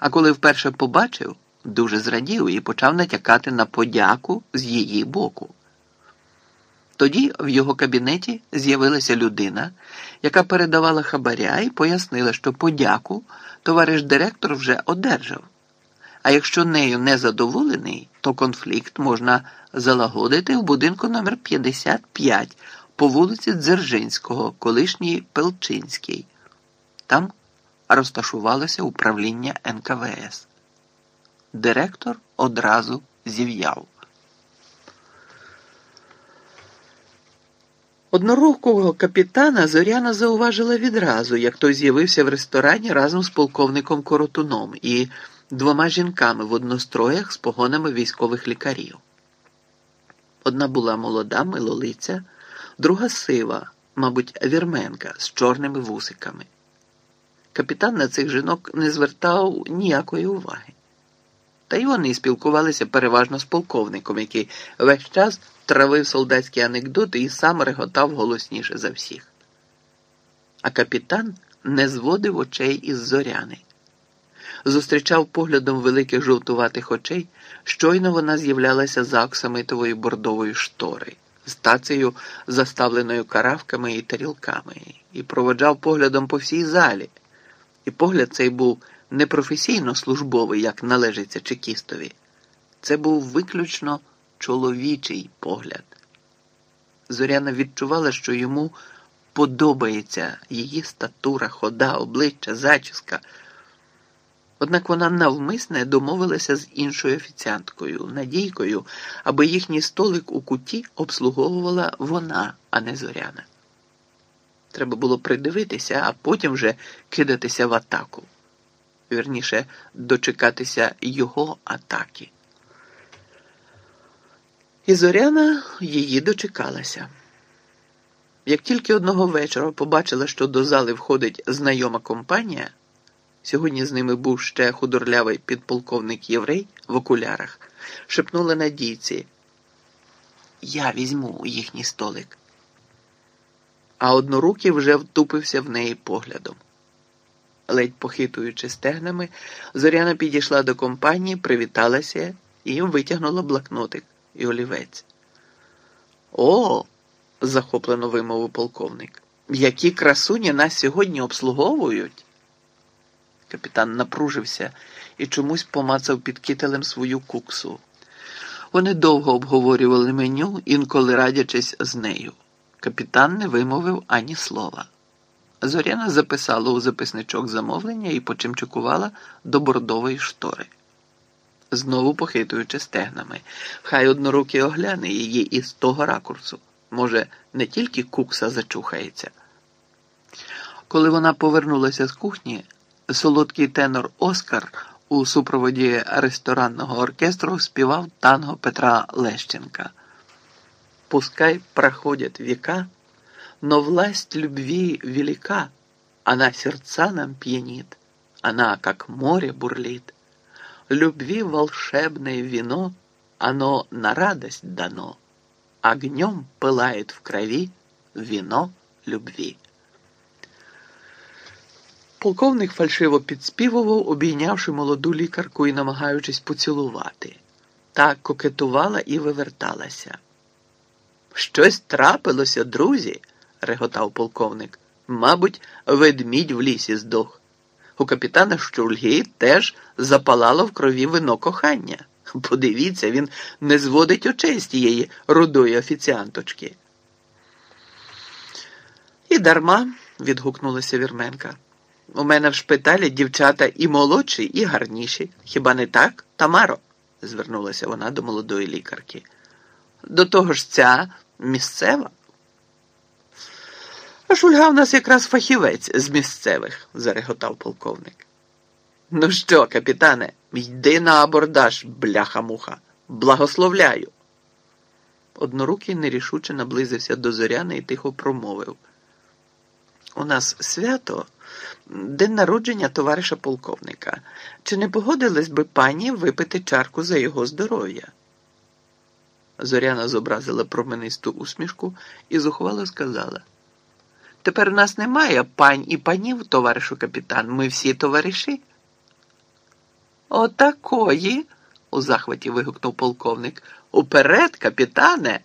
А коли вперше побачив, дуже зрадів і почав натякати на подяку з її боку. Тоді в його кабінеті з'явилася людина, яка передавала хабаря і пояснила, що подяку товариш директор вже одержав. А якщо нею не задоволений, то конфлікт можна залагодити в будинку номер 55 по вулиці Дзержинського, колишній Пелчинський. Там розташувалося управління НКВС. Директор одразу зів'яв. Однорукого капітана Зоряна зауважила відразу, як той з'явився в ресторані разом з полковником Коротуном і двома жінками в одностроях з погонами військових лікарів. Одна була молода, милолиця, друга сива, мабуть, вірменка з чорними вусиками. Капітан на цих жінок не звертав ніякої уваги. Та й вони спілкувалися переважно з полковником, який весь час травив солдатські анекдоти і сам реготав голосніше за всіх. А капітан не зводив очей із зоряни. Зустрічав поглядом великих жовтуватих очей, щойно вона з'являлася за оксамитової бордової штори, з тацею, заставленою каравками і тарілками, і проводжав поглядом по всій залі. І погляд цей був не професійно службовий, як належиться чекістові. Це був виключно чоловічий погляд. Зоряна відчувала, що йому подобається її статура, хода, обличчя, зачіска. Однак вона навмисне домовилася з іншою офіціанткою, Надійкою, аби їхній столик у куті обслуговувала вона, а не зоряна. Треба було придивитися, а потім вже кидатися в атаку. Вірніше, дочекатися його атаки. І Зоряна її дочекалася. Як тільки одного вечора побачила, що до зали входить знайома компанія, сьогодні з ними був ще худорлявий підполковник єврей в окулярах, шепнула надійці. Я візьму їхній столик. А однорукий вже втупився в неї поглядом. Ледь похитуючи стегнами, Зоряна підійшла до компанії, привіталася і їм витягнула блокнотик і олівець. О, захоплено вимовив полковник. Які красуні нас сьогодні обслуговують. Капітан напружився і чомусь помацав під кителем свою куксу. Вони довго обговорювали меню, інколи радячись з нею. Капітан не вимовив ані слова. Зоряна записала у записничок замовлення і почимчикувала до бордової штори знову похитуючи стегнами. Хай однорукий огляне її із того ракурсу. Може, не тільки кукса зачухається. Коли вона повернулася з кухні, солодкий тенор Оскар у супроводі ресторанного оркестру співав танго Петра Лещенка. Пускай проходят века, но власть любви велика, она сердца нам пьянит, она, как море, бурлит любви волшебное вино, оно на радость дано, огнем пылает в крови вино любви. Полковник фальшиво підспівував, обійнявши молоду лікарку і намагаючись поцілувати. Та кокетувала і виверталася. Щось трапилося, друзі, реготав полковник. Мабуть, ведмідь в лісі здох. У капітана Щульги теж запалало в крові вино кохання. Подивіться, він не зводить очей з тієї рудої офіціанточки. І дарма, відгукнулася Вірменка. У мене в шпиталі дівчата і молодші, і гарніші. Хіба не так, Тамаро? звернулася вона до молодої лікарки. До того ж ця місцева. А Шульга в нас якраз фахівець з місцевих, зареготав полковник. Ну що, капітане, йди на абордаж, бляха-муха, благословляю. Однорукий нерішуче наблизився до зоряни і тихо промовив. У нас свято, день народження товариша полковника. Чи не погодились би пані випити чарку за його здоров'я? Зоряна зобразила променисту усмішку і зухвало сказала. Тепер нас немає пань і панів, товаришу капітан. Ми всі товариші. Отакої, у захваті вигукнув полковник. Уперед, капітане.